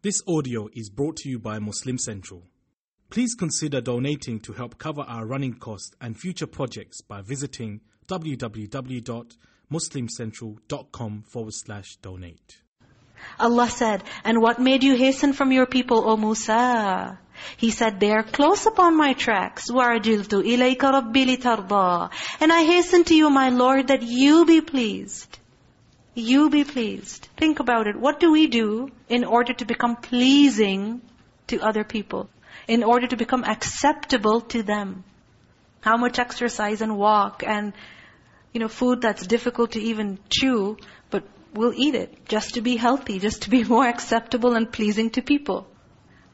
This audio is brought to you by Muslim Central. Please consider donating to help cover our running costs and future projects by visiting www.muslimcentral.com forward slash donate. Allah said, And what made you hasten from your people, O Musa? He said, They are close upon my tracks. وَعَجِلْتُ إِلَيْكَ رَبِّي لِتَرْضَى And I hasten to you, my Lord, that you be pleased. You be pleased. Think about it. What do we do in order to become pleasing to other people? In order to become acceptable to them? How much exercise and walk and you know, food that's difficult to even chew, but we'll eat it just to be healthy, just to be more acceptable and pleasing to people.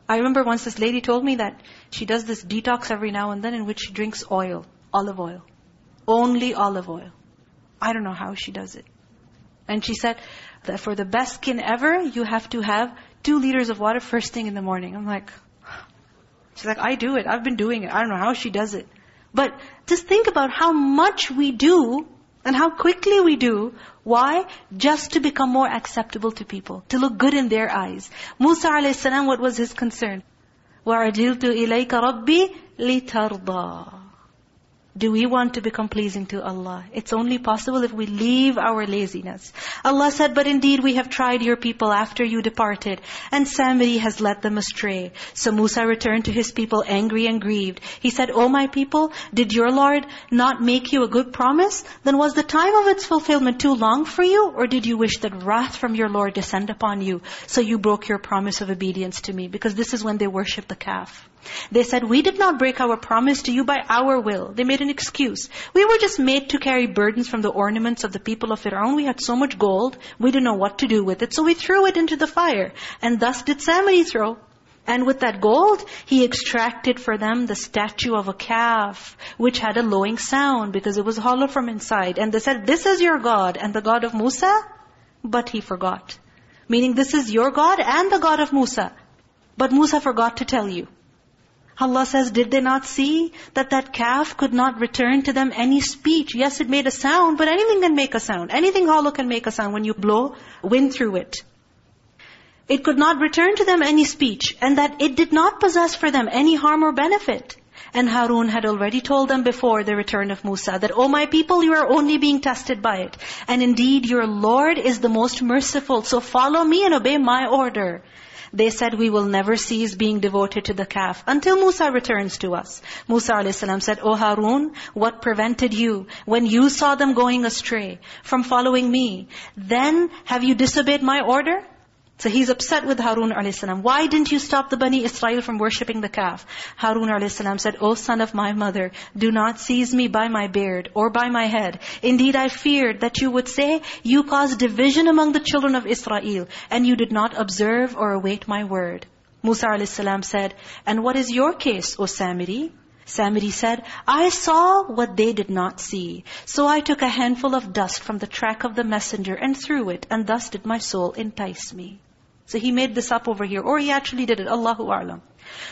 I remember once this lady told me that she does this detox every now and then in which she drinks oil, olive oil. Only olive oil. I don't know how she does it. And she said that for the best skin ever, you have to have two liters of water first thing in the morning. I'm like, she's like, I do it. I've been doing it. I don't know how she does it. But just think about how much we do and how quickly we do. Why? Just to become more acceptable to people. To look good in their eyes. Musa a.s., what was his concern? وَعَجِلْتُ إِلَيْكَ رَبِّي لِتَرْضَى do we want to become pleasing to Allah? It's only possible if we leave our laziness. Allah said, but indeed we have tried your people after you departed, and Samiri has led them astray. So Musa returned to his people angry and grieved. He said, O my people, did your Lord not make you a good promise? Then was the time of its fulfillment too long for you? Or did you wish that wrath from your Lord descend upon you? So you broke your promise of obedience to me. Because this is when they worship the calf. They said, we did not break our promise to you by our will. They made an excuse. We were just made to carry burdens from the ornaments of the people of Fir'aun. We had so much gold, we didn't know what to do with it. So we threw it into the fire. And thus did Samiri throw. And with that gold, he extracted for them the statue of a calf, which had a lowing sound because it was hollow from inside. And they said, this is your God and the God of Musa? But he forgot. Meaning this is your God and the God of Musa. But Musa forgot to tell you. Allah says, did they not see that that calf could not return to them any speech? Yes, it made a sound, but anything can make a sound. Anything hollow can make a sound when you blow wind through it. It could not return to them any speech, and that it did not possess for them any harm or benefit. And Harun had already told them before the return of Musa that, O my people, you are only being tested by it. And indeed, your Lord is the most merciful. So follow me and obey my order. They said, we will never cease being devoted to the calf until Musa returns to us. Musa a.s. said, O Harun, what prevented you when you saw them going astray from following me? Then have you disobeyed my order? So he's upset with Harun a.s. Why didn't you stop the Bani Israel from worshipping the calf? Harun a.s. said, O son of my mother, do not seize me by my beard or by my head. Indeed, I feared that you would say, you caused division among the children of Israel, and you did not observe or await my word. Musa a.s. said, And what is your case, O Samiri? Samiri said, I saw what they did not see. So I took a handful of dust from the track of the messenger and threw it, and thus did my soul entice me. So he made this up over here. Or he actually did it. Allahu A'lam.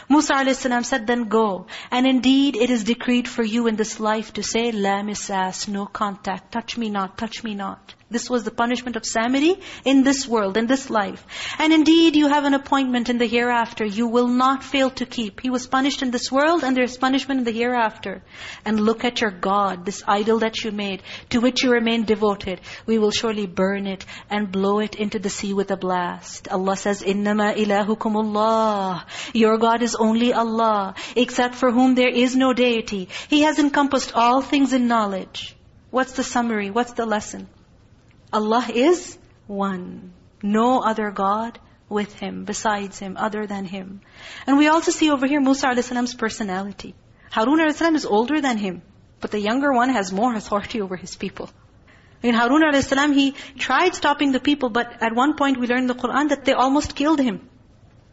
Musa a.s. said, then go. And indeed, it is decreed for you in this life to say, La misas, no contact, touch me not, touch me not. This was the punishment of Samiri in this world, in this life. And indeed, you have an appointment in the hereafter. You will not fail to keep. He was punished in this world and there is punishment in the hereafter. And look at your God, this idol that you made, to which you remain devoted. We will surely burn it and blow it into the sea with a blast. Allah says, إِنَّمَا إِلَهُكُمُ اللَّهِ Your God is only Allah, except for whom there is no deity. He has encompassed all things in knowledge. What's the summary? What's the lesson? Allah is one. No other God with Him, besides Him, other than Him. And we also see over here Musa a.s.'s personality. Harun a.s. is older than him, but the younger one has more authority over his people. In Harun a.s., he tried stopping the people, but at one point we learned in the Qur'an that they almost killed him.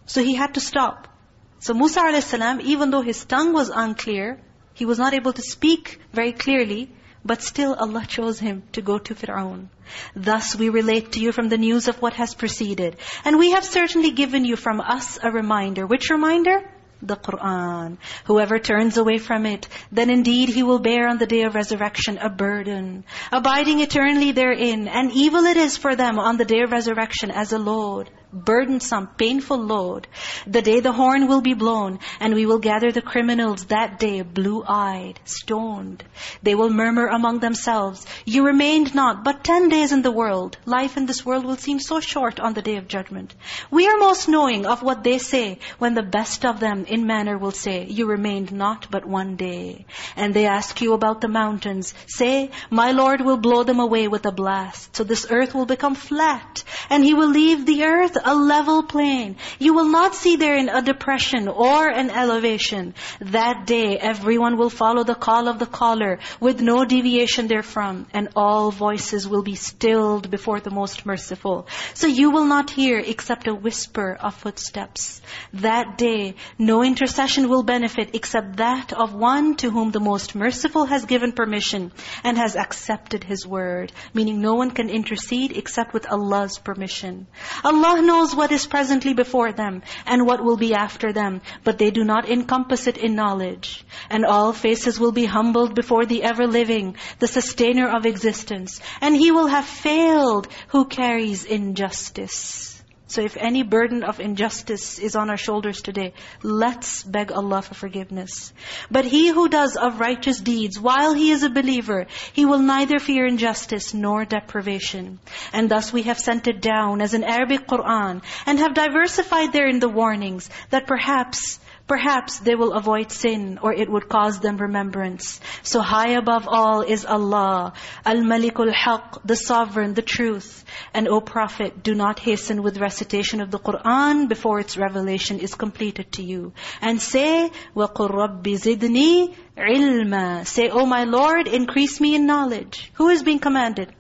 So he had to stop. So Musa a.s., even though his tongue was unclear, he was not able to speak very clearly, but still Allah chose him to go to Fir'aun. Thus we relate to you from the news of what has preceded. And we have certainly given you from us a reminder. Which reminder? The Qur'an. Whoever turns away from it, then indeed he will bear on the day of resurrection a burden, abiding eternally therein. And evil it is for them on the day of resurrection as a load. Burdensome, painful load. The day the horn will be blown, and we will gather the criminals that day, blue-eyed, stoned. They will murmur among themselves, You remained not but ten days in the world. Life in this world will seem so short on the day of judgment. We are most knowing of what they say, when the best of them in manner will say, You remained not but one day. And they ask you about the mountains. Say, My Lord will blow them away with a blast. So this earth will become flat, and He will leave the earth a level plain. You will not see therein a depression or an elevation. That day everyone will follow the call of the caller with no deviation therefrom. And all voices will be stilled before the most merciful. So you will not hear except a whisper of footsteps. That day no intercession will benefit except that of one to whom the most merciful has given permission and has accepted His word. Meaning no one can intercede except with Allah's permission. Allah knows what is presently before them and what will be after them, but they do not encompass it in knowledge. And all faces will be humbled before the ever-living, the sustainer of existence. And He will have failed who carries injustice. So if any burden of injustice is on our shoulders today, let's beg Allah for forgiveness. But he who does of righteous deeds while he is a believer, he will neither fear injustice nor deprivation. And thus we have sent it down as an Arabic Qur'an and have diversified therein the warnings that perhaps Perhaps they will avoid sin or it would cause them remembrance. So high above all is Allah, Al-Malikul Haq, the Sovereign, the Truth. And O Prophet, do not hasten with recitation of the Qur'an before its revelation is completed to you. And say, وَقُلْ رَبِّ زِدْنِي عِلْمًا Say, O my Lord, increase me in knowledge. Who is being commanded?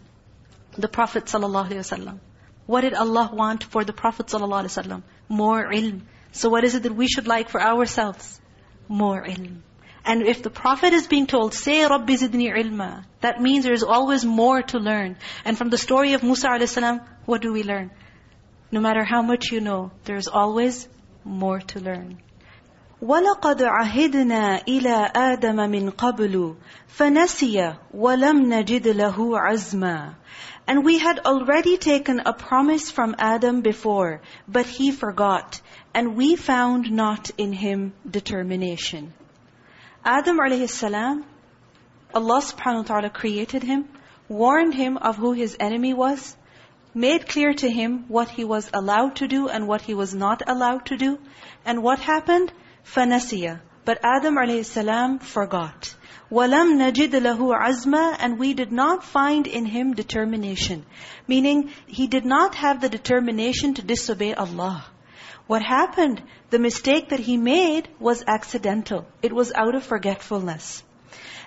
The Prophet ﷺ. What did Allah want for the Prophet ﷺ? More ilm. So what is it that we should like for ourselves? More ilm. And if the Prophet is being told, say, رَبِّ زِدْنِي عِلْمًا That means there is always more to learn. And from the story of Musa a.s., what do we learn? No matter how much you know, there is always more to learn. وَلَقَدْ عَهِدْنَا إِلَىٰ آدَمَ مِنْ قَبْلُ فَنَسِيَ وَلَمْ نَجِدْ لَهُ عَزْمًا And we had already taken a promise from Adam before, but he forgot and we found not in him determination. Adam alayhi salam, Allah subhanahu wa ta'ala created him, warned him of who his enemy was, made clear to him what he was allowed to do and what he was not allowed to do. And what happened? فَنَسِيَ But Adam alayhi salam forgot. وَلَمْ نَجِدْ لَهُ عَزْمًا And we did not find in him determination. Meaning, he did not have the determination to disobey Allah. What happened? The mistake that he made was accidental. It was out of forgetfulness.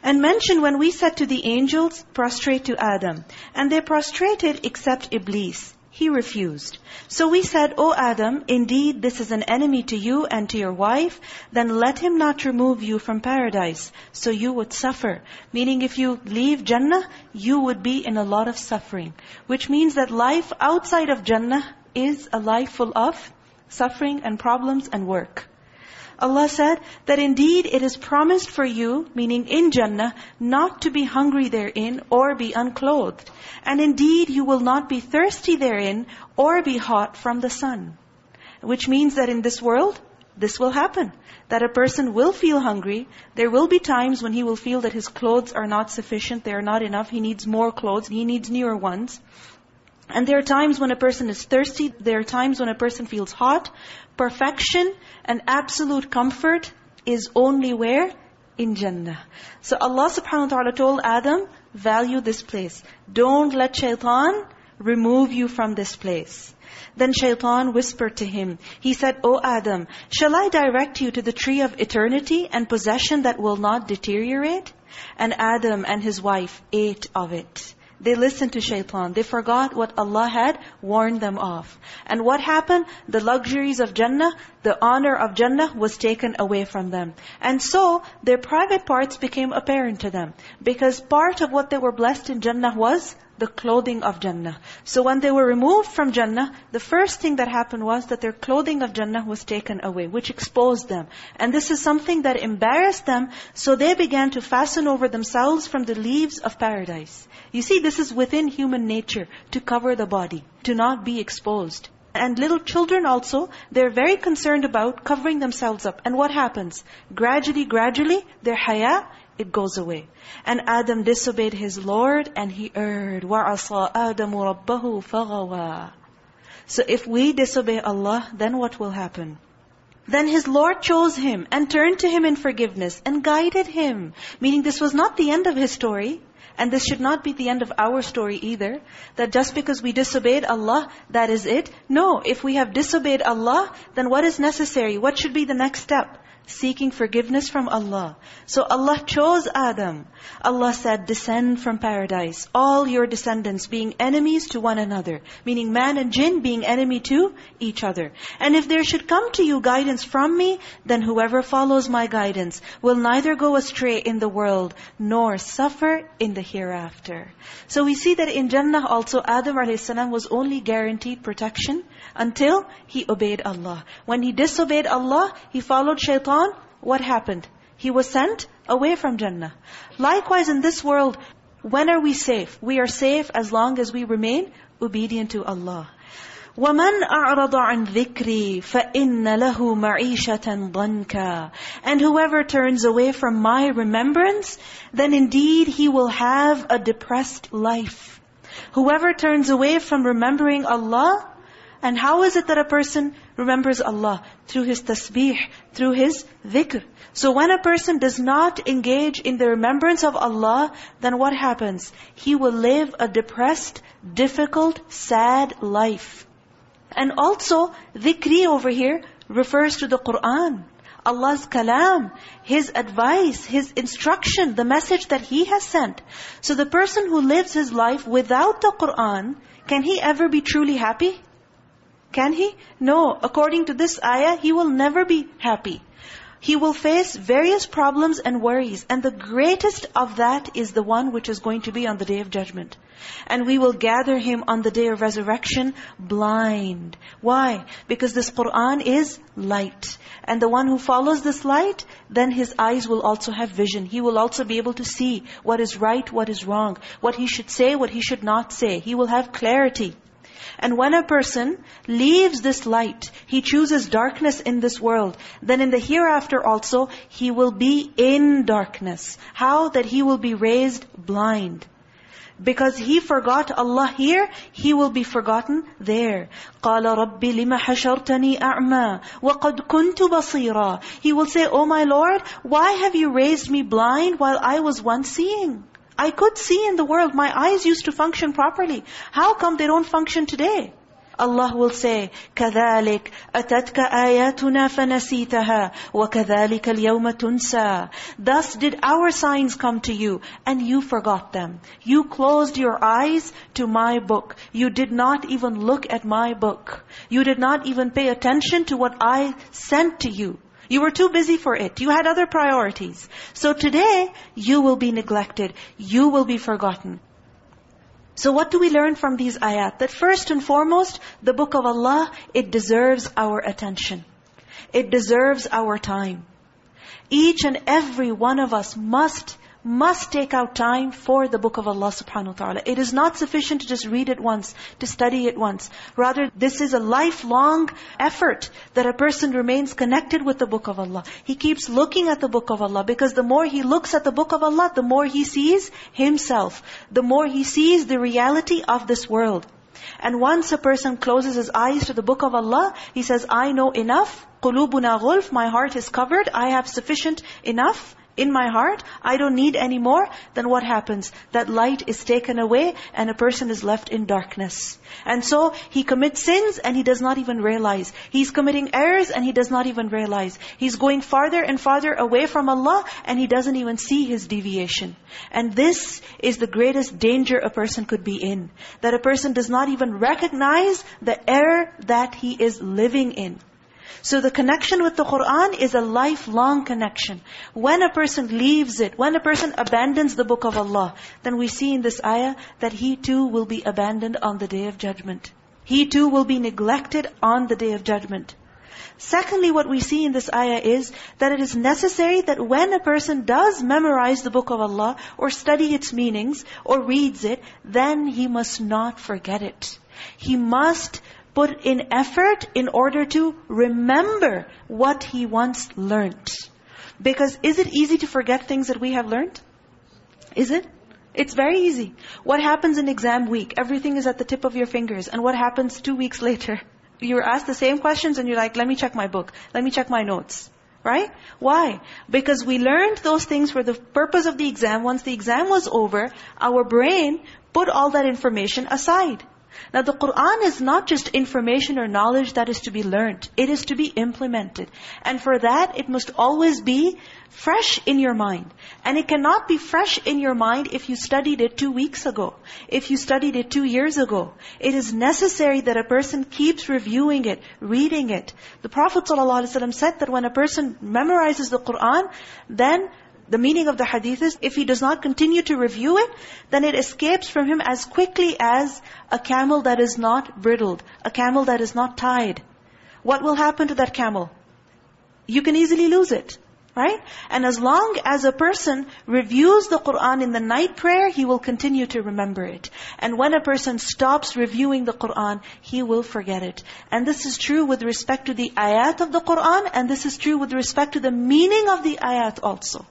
And mention when we said to the angels, prostrate to Adam. And they prostrated except Iblis. He refused. So we said, O Adam, indeed this is an enemy to you and to your wife, then let him not remove you from paradise, so you would suffer. Meaning if you leave Jannah, you would be in a lot of suffering. Which means that life outside of Jannah is a life full of suffering and problems and work. Allah said that indeed it is promised for you, meaning in Jannah, not to be hungry therein or be unclothed. And indeed you will not be thirsty therein or be hot from the sun. Which means that in this world, this will happen. That a person will feel hungry. There will be times when he will feel that his clothes are not sufficient, they are not enough. He needs more clothes, he needs newer ones. And there are times when a person is thirsty. There are times when a person feels hot. Perfection and absolute comfort is only where? In Jannah. So Allah subhanahu wa ta'ala told Adam, value this place. Don't let shaitan remove you from this place. Then shaitan whispered to him. He said, O Adam, shall I direct you to the tree of eternity and possession that will not deteriorate? And Adam and his wife ate of it. They listened to shaitan. They forgot what Allah had warned them of. And what happened? The luxuries of Jannah, the honor of Jannah was taken away from them. And so, their private parts became apparent to them. Because part of what they were blessed in Jannah was the clothing of Jannah. So when they were removed from Jannah, the first thing that happened was that their clothing of Jannah was taken away, which exposed them. And this is something that embarrassed them, so they began to fasten over themselves from the leaves of paradise. You see, this is within human nature, to cover the body, to not be exposed. And little children also, they're very concerned about covering themselves up. And what happens? Gradually, gradually, their haya, it goes away. And Adam disobeyed his Lord and he erred. وَعَصَى آدَمُ رَبَّهُ فَغَوَى So if we disobey Allah, then what will happen? Then his Lord chose him and turned to him in forgiveness and guided him. Meaning this was not the end of his story. And this should not be the end of our story either. That just because we disobeyed Allah, that is it. No, if we have disobeyed Allah, then what is necessary? What should be the next step? Seeking forgiveness from Allah. So Allah chose Adam. Allah said, descend from paradise. All your descendants being enemies to one another. Meaning man and jinn being enemy to each other. And if there should come to you guidance from me, then whoever follows my guidance will neither go astray in the world, nor suffer in the hereafter. So we see that in Jannah also, Adam a.s. was only guaranteed protection until he obeyed Allah. When he disobeyed Allah, he followed shaitan, what happened? He was sent away from Jannah. Likewise in this world, when are we safe? We are safe as long as we remain obedient to Allah. وَمَنْ أَعْرَضَ عَنْ ذِكْرِي فَإِنَّ لَهُ مَعِيشَةً ضَنْكًا And whoever turns away from my remembrance, then indeed he will have a depressed life. Whoever turns away from remembering Allah, and how is it that a person remembers Allah? Through his tasbih, through his dhikr. So when a person does not engage in the remembrance of Allah, then what happens? He will live a depressed, difficult, sad life. And also, dhikri over here refers to the Qur'an. Allah's kalam, His advice, His instruction, the message that He has sent. So the person who lives his life without the Qur'an, can he ever be truly happy? Can he? No. According to this ayah, he will never be happy. He will face various problems and worries. And the greatest of that is the one which is going to be on the Day of Judgment. And we will gather him on the Day of Resurrection blind. Why? Because this Qur'an is light. And the one who follows this light, then his eyes will also have vision. He will also be able to see what is right, what is wrong. What he should say, what he should not say. He will have clarity. And when a person leaves this light, he chooses darkness in this world, then in the hereafter also, he will be in darkness. How? That he will be raised blind. Because he forgot Allah here, he will be forgotten there. قَالَ رَبِّ لِمَ حَشَرْتَنِي أَعْمَى وَقَدْ كُنْتُ بَصِيرًا He will say, Oh my Lord, why have you raised me blind while I was once seeing? I could see in the world. My eyes used to function properly. How come they don't function today? Allah will say, كَذَلِكَ أَتَتْكَ آيَاتُنَا فَنَسِيتَهَا وَكَذَلِكَ الْيَوْمَ تُنْسَى Thus did our signs come to you, and you forgot them. You closed your eyes to my book. You did not even look at my book. You did not even pay attention to what I sent to you. You were too busy for it. You had other priorities. So today, you will be neglected. You will be forgotten. So what do we learn from these ayat? That first and foremost, the book of Allah, it deserves our attention. It deserves our time. Each and every one of us must must take out time for the book of Allah subhanahu wa ta'ala. It is not sufficient to just read it once, to study it once. Rather, this is a lifelong effort that a person remains connected with the book of Allah. He keeps looking at the book of Allah because the more he looks at the book of Allah, the more he sees himself. The more he sees the reality of this world. And once a person closes his eyes to the book of Allah, he says, I know enough. قُلُوبُنَا غُلْف My heart is covered. I have sufficient enough in my heart, I don't need any more, then what happens? That light is taken away and a person is left in darkness. And so he commits sins and he does not even realize. He's committing errors and he does not even realize. He's going farther and farther away from Allah and he doesn't even see his deviation. And this is the greatest danger a person could be in. That a person does not even recognize the error that he is living in. So the connection with the Qur'an is a lifelong connection. When a person leaves it, when a person abandons the book of Allah, then we see in this ayah that he too will be abandoned on the day of judgment. He too will be neglected on the day of judgment. Secondly, what we see in this ayah is that it is necessary that when a person does memorize the book of Allah or study its meanings or reads it, then he must not forget it. He must put in effort in order to remember what he once learnt. Because is it easy to forget things that we have learned? Is it? It's very easy. What happens in exam week? Everything is at the tip of your fingers. And what happens two weeks later? You're asked the same questions and you're like, let me check my book. Let me check my notes. Right? Why? Because we learned those things for the purpose of the exam. Once the exam was over, our brain put all that information aside. Now the Qur'an is not just information or knowledge that is to be learned. It is to be implemented. And for that, it must always be fresh in your mind. And it cannot be fresh in your mind if you studied it two weeks ago. If you studied it two years ago. It is necessary that a person keeps reviewing it, reading it. The Prophet ﷺ said that when a person memorizes the Qur'an, then the meaning of the hadith is, if he does not continue to review it, then it escapes from him as quickly as a camel that is not bridled, a camel that is not tied. What will happen to that camel? You can easily lose it. Right? And as long as a person reviews the Qur'an in the night prayer, he will continue to remember it. And when a person stops reviewing the Qur'an, he will forget it. And this is true with respect to the ayat of the Qur'an, and this is true with respect to the meaning of the ayat also.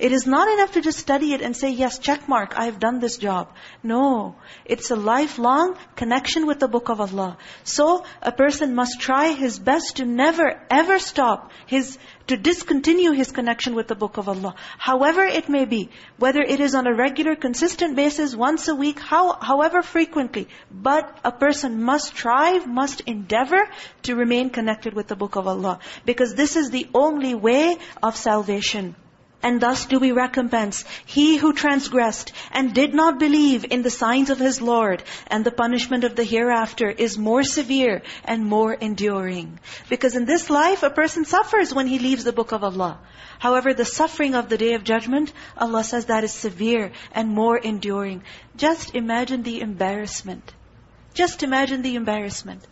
It is not enough to just study it and say, yes, check mark, I have done this job. No. It's a lifelong connection with the book of Allah. So, a person must try his best to never, ever stop his, to discontinue his connection with the book of Allah. However it may be, whether it is on a regular, consistent basis, once a week, how, however frequently. But a person must strive, must endeavor to remain connected with the book of Allah. Because this is the only way of salvation. And thus do we recompense he who transgressed and did not believe in the signs of his Lord. And the punishment of the hereafter is more severe and more enduring. Because in this life, a person suffers when he leaves the book of Allah. However, the suffering of the Day of Judgment, Allah says that is severe and more enduring. Just imagine the embarrassment. Just imagine the embarrassment.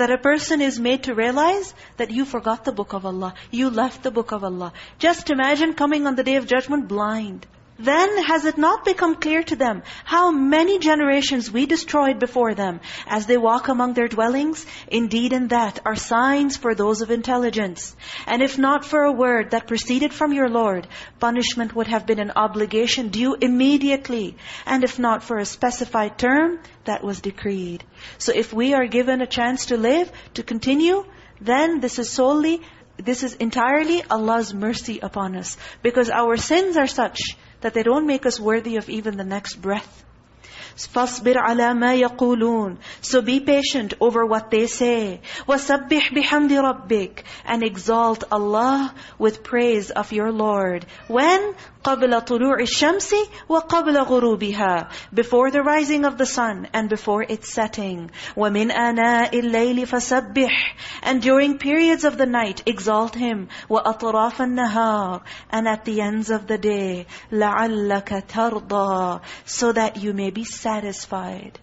That a person is made to realize that you forgot the book of Allah. You left the book of Allah. Just imagine coming on the day of judgment blind. Then has it not become clear to them how many generations we destroyed before them as they walk among their dwellings? Indeed in that are signs for those of intelligence. And if not for a word that proceeded from your Lord, punishment would have been an obligation due immediately. And if not for a specified term, that was decreed. So if we are given a chance to live, to continue, then this is solely, this is entirely Allah's mercy upon us. Because our sins are such that they don't make us worthy of even the next breath. فَاصْبِرْ عَلَى مَا يَقُولُونَ So be patient over what they say. وَسَبِّحْ بِحَمْدِ رَبِّكَ And exalt Allah with praise of your Lord. When? قَبْلَ طُلُوعِ الشَّمْسِ وَقَبْلَ غُرُوبِهَا Before the rising of the sun and before its setting. وَمِنْ آنَاءِ اللَّيْلِ فَسَبِّحْ And during periods of the night, exalt Him. وَأَطْرَافَ النَّهَارِ And at the ends of the day. لَعَلَّكَ تَرْضَى So that you may be satisfied.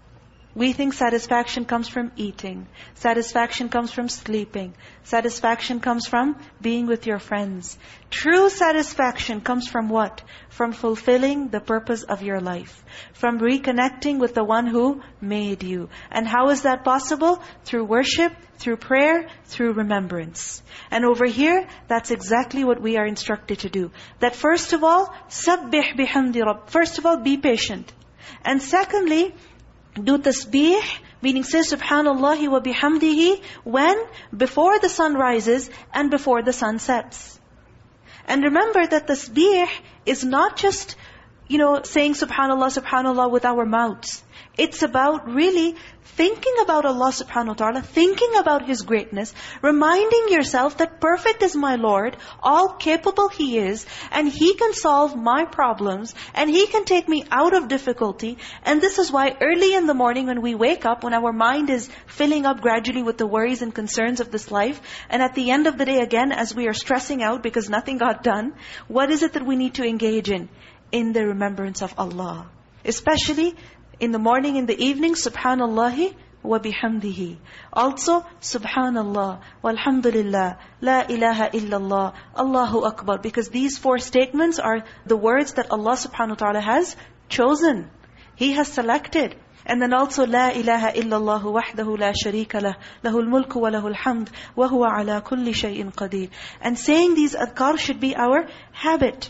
We think satisfaction comes from eating. Satisfaction comes from sleeping. Satisfaction comes from being with your friends. True satisfaction comes from what? From fulfilling the purpose of your life. From reconnecting with the one who made you. And how is that possible? Through worship, through prayer, through remembrance. And over here, that's exactly what we are instructed to do. That first of all, سَبِّحْ بِحَمْدِ رَبِّ First of all, be patient. And secondly, do tasbih, meaning say subhanallah wa bihamdihi, when? Before the sun rises and before the sun sets. And remember that tasbih is not just, you know, saying subhanallah, subhanallah with our mouths. It's about really thinking about Allah subhanahu wa ta'ala, thinking about His greatness, reminding yourself that perfect is my Lord, all capable He is, and He can solve my problems, and He can take me out of difficulty. And this is why early in the morning when we wake up, when our mind is filling up gradually with the worries and concerns of this life, and at the end of the day again, as we are stressing out because nothing got done, what is it that we need to engage in? In the remembrance of Allah. Especially in the morning, in the evening, subhanallah wa bihamdihi. Also, subhanallah, walhamdulillah, la ilaha illallah, Allahu Akbar. Because these four statements are the words that Allah subhanahu wa ta'ala has chosen. He has selected. And then also, لا إله إلا الله وحده لا شريك له له الملك وله الحمد وهو على كل شيء قدير And saying these adhkar should be our habit.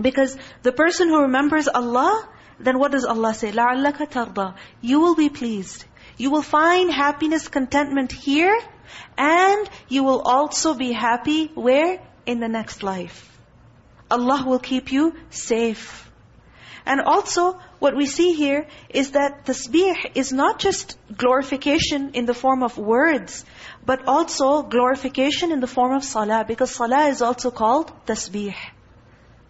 Because the person who remembers Allah, then what does Allah say? لَعَلَّكَ تَرْضَى You will be pleased. You will find happiness, contentment here, and you will also be happy where? In the next life. Allah will keep you safe. And also, what we see here is that tasbih is not just glorification in the form of words, but also glorification in the form of salah, because salah is also called tasbih.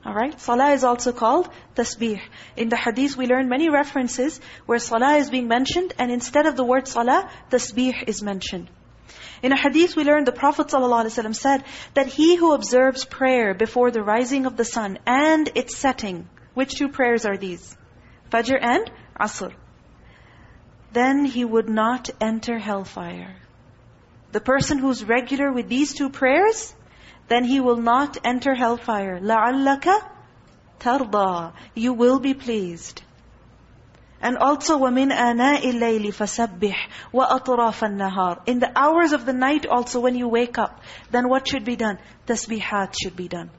Alright? Salah is also called tasbih. In the hadith we learn many references where salah is being mentioned and instead of the word salah, tasbih is mentioned. In a hadith we learn the Prophet ﷺ said that he who observes prayer before the rising of the sun and its setting, which two prayers are these? Fajr and Asr. Then he would not enter hellfire. The person who's regular with these two prayers, then he will not enter hellfire. لَعَلَّكَ تَرْضَى You will be pleased. And also, وَمِنْ آنَاءِ اللَّيْلِ فَسَبِّحْ وَأَطْرَافَ النَّهَارِ In the hours of the night also when you wake up, then what should be done? Tasbihat should be done.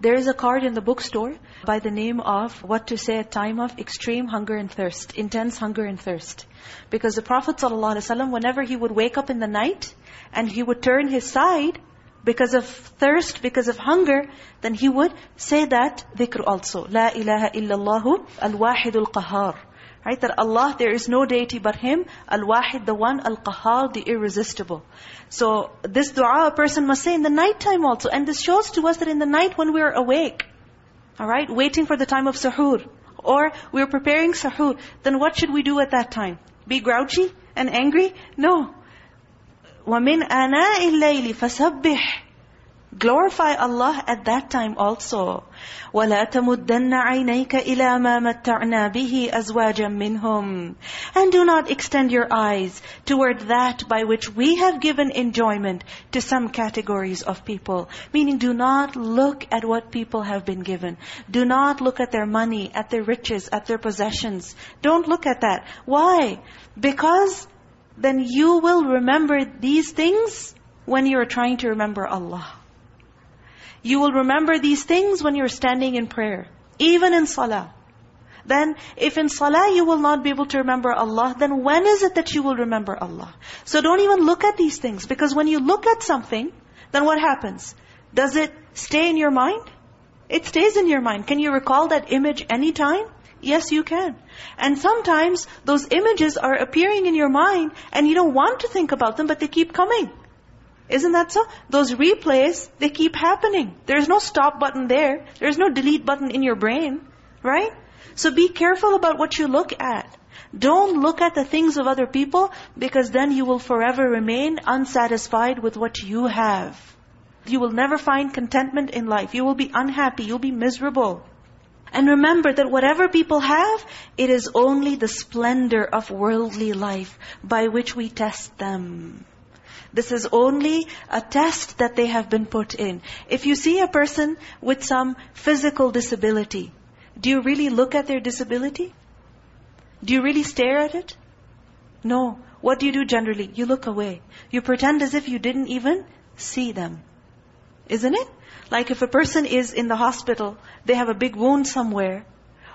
There is a card in the bookstore by the name of what to say at time of extreme hunger and thirst, intense hunger and thirst. Because the Prophet ﷺ, whenever he would wake up in the night and he would turn his side, because of thirst, because of hunger, then he would say that dhikr also. La ilaha illallahu al-wahidul qahar. Right? That Allah, there is no deity but Him, Al-Wahid, the one, Al-Qahar, the irresistible. So this dua a person must say in the night time also. And this shows to us that in the night when we are awake, all right, waiting for the time of sahur, or we're preparing sahur, then what should we do at that time? Be grouchy and angry? No. وَمِنْ آنَاءِ اللَّيْلِ فَسَبِّحْ Glorify Allah at that time also. وَلَا تَمُدَّنَّ عَيْنَيْكَ إِلَى مَا مَتَّعْنَا بِهِ أَزْوَاجًا مِّنْهُمْ And do not extend your eyes toward that by which we have given enjoyment to some categories of people. Meaning do not look at what people have been given. Do not look at their money, at their riches, at their possessions. Don't look at that. Why? Because then you will remember these things when you are trying to remember Allah. You will remember these things when you're standing in prayer. Even in salah. Then, if in salah you will not be able to remember Allah, then when is it that you will remember Allah? So don't even look at these things. Because when you look at something, then what happens? Does it stay in your mind? It stays in your mind. Can you recall that image anytime? Yes, you can. And sometimes those images are appearing in your mind and you don't want to think about them, but they keep coming. Isn't that so? Those replays, they keep happening. There's no stop button there. There's no delete button in your brain. Right? So be careful about what you look at. Don't look at the things of other people because then you will forever remain unsatisfied with what you have. You will never find contentment in life. You will be unhappy. You'll be miserable. And remember that whatever people have, it is only the splendor of worldly life by which we test them. This is only a test that they have been put in. If you see a person with some physical disability, do you really look at their disability? Do you really stare at it? No. What do you do generally? You look away. You pretend as if you didn't even see them. Isn't it? Like if a person is in the hospital, they have a big wound somewhere,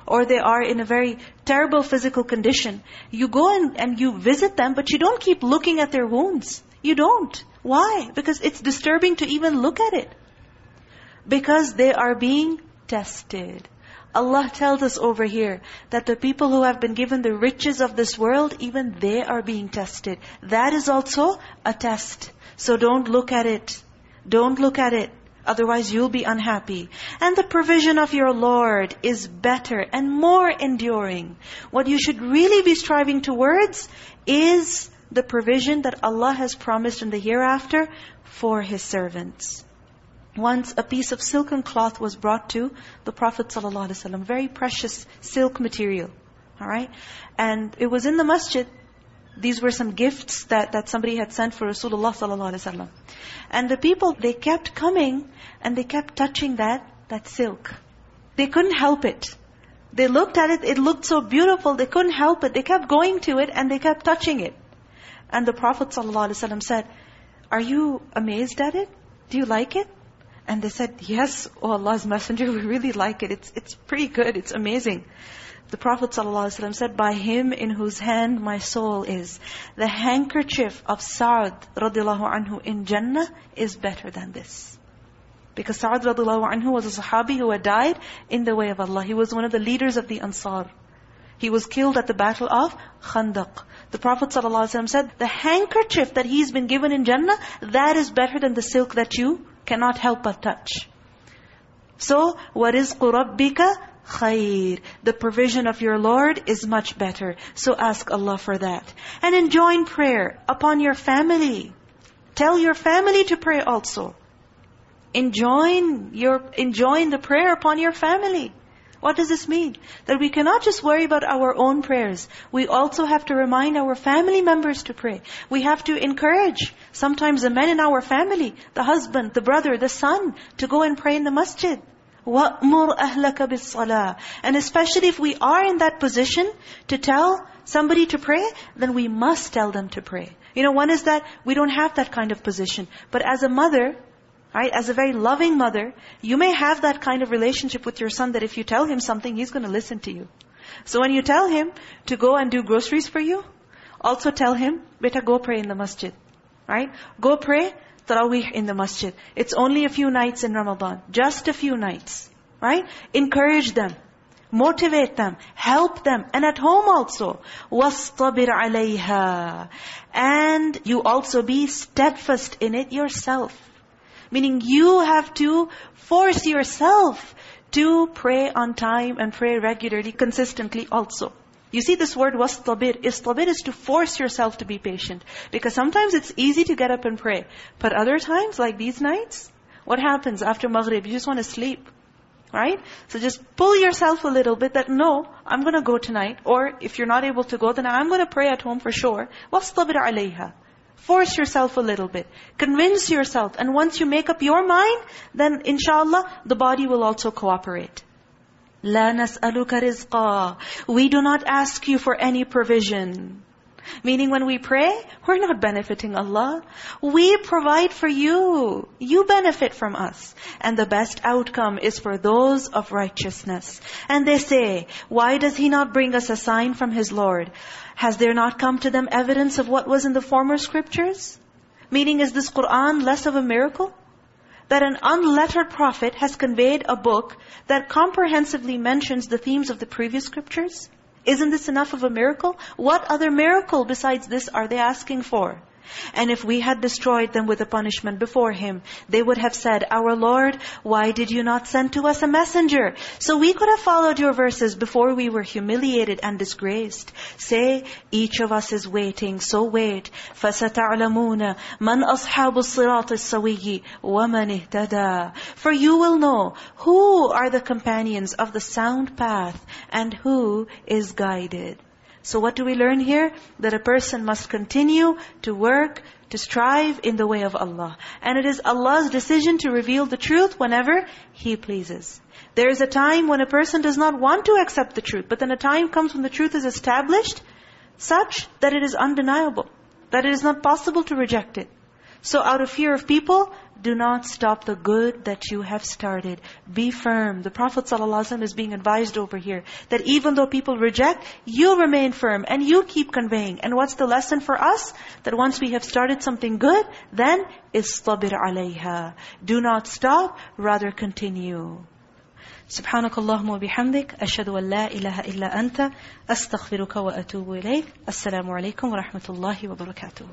or they are in a very terrible physical condition, you go and, and you visit them, but you don't keep looking at their wounds. You don't. Why? Because it's disturbing to even look at it. Because they are being tested. Allah tells us over here that the people who have been given the riches of this world, even they are being tested. That is also a test. So don't look at it. Don't look at it. Otherwise you'll be unhappy. And the provision of your Lord is better and more enduring. What you should really be striving towards is the provision that Allah has promised in the hereafter for His servants. Once a piece of silken cloth was brought to the Prophet ﷺ, very precious silk material. All right? And it was in the masjid. These were some gifts that, that somebody had sent for Rasulullah ﷺ. And the people, they kept coming and they kept touching that, that silk. They couldn't help it. They looked at it, it looked so beautiful, they couldn't help it. They kept going to it and they kept touching it. And the Prophet ﷺ said, Are you amazed at it? Do you like it? And they said, Yes, O Allah's Messenger, we really like it. It's, it's pretty good, it's amazing. The Prophet ﷺ said, By him in whose hand my soul is, the handkerchief of Sa'd radiallahu anhu in Jannah is better than this. Because Sa'd radiallahu anhu was a Sahabi who had died in the way of Allah. He was one of the leaders of the Ansar. He was killed at the battle of Khandaq. The Prophet ﷺ said, the handkerchief that he's been given in Jannah, that is better than the silk that you cannot help but touch. So, وَرِزْقُ رَبِّكَ khair. The provision of your Lord is much better. So ask Allah for that. And enjoin prayer upon your family. Tell your family to pray also. Enjoin your enjoin the prayer upon your family. What does this mean? That we cannot just worry about our own prayers. We also have to remind our family members to pray. We have to encourage sometimes the men in our family, the husband, the brother, the son, to go and pray in the masjid. وَأْمُرْ أَهْلَكَ بِالصَّلَاةِ And especially if we are in that position to tell somebody to pray, then we must tell them to pray. You know, one is that we don't have that kind of position. But as a mother, right, as a very loving mother, you may have that kind of relationship with your son that if you tell him something, he's going to listen to you. So when you tell him to go and do groceries for you, also tell him, beta, go pray in the masjid. Right? Go pray Taraweeh in the masjid. It's only a few nights in Ramadan. Just a few nights. Right? Encourage them. Motivate them. Help them. And at home also. وَاسْطَبِرْ عَلَيْهَا And you also be steadfast in it yourself. Meaning you have to force yourself to pray on time and pray regularly, consistently also. You see this word wastabir. Istabir is to force yourself to be patient. Because sometimes it's easy to get up and pray. But other times, like these nights, what happens after Maghrib? You just want to sleep. Right? So just pull yourself a little bit that, no, I'm going to go tonight. Or if you're not able to go, then I'm going to pray at home for sure. وَاسْطَبِرْ عَلَيْهَا Force yourself a little bit. Convince yourself. And once you make up your mind, then inshallah, the body will also cooperate. لا نسألك رزقا. We do not ask you for any provision. Meaning when we pray, we're not benefiting Allah. We provide for you. You benefit from us. And the best outcome is for those of righteousness. And they say, why does He not bring us a sign from His Lord? Has there not come to them evidence of what was in the former scriptures? Meaning, is this Qur'an less of a miracle? That an unlettered prophet has conveyed a book that comprehensively mentions the themes of the previous scriptures? Isn't this enough of a miracle? What other miracle besides this are they asking for? And if we had destroyed them with a punishment before Him, they would have said, Our Lord, why did you not send to us a messenger? So we could have followed your verses before we were humiliated and disgraced. Say, each of us is waiting, so wait. فَسَتَعْلَمُونَ مَنْ أَصْحَابُ الصِّرَاطِ السَّوِيِّ وَمَنِ اهْتَدَى For you will know who are the companions of the sound path and who is guided. So what do we learn here? That a person must continue to work, to strive in the way of Allah. And it is Allah's decision to reveal the truth whenever He pleases. There is a time when a person does not want to accept the truth, but then a time comes when the truth is established such that it is undeniable, that it is not possible to reject it. So out of fear of people, do not stop the good that you have started. Be firm. The Prophet ﷺ is being advised over here that even though people reject, you remain firm and you keep conveying. And what's the lesson for us? That once we have started something good, then istabir alayha. Do not stop, rather continue. سبحانك اللهم وبحمدك أشهد أن لا إله إلا أنت أستغفرك وأتوب إليك السلام عليكم ورحمة الله وبركاته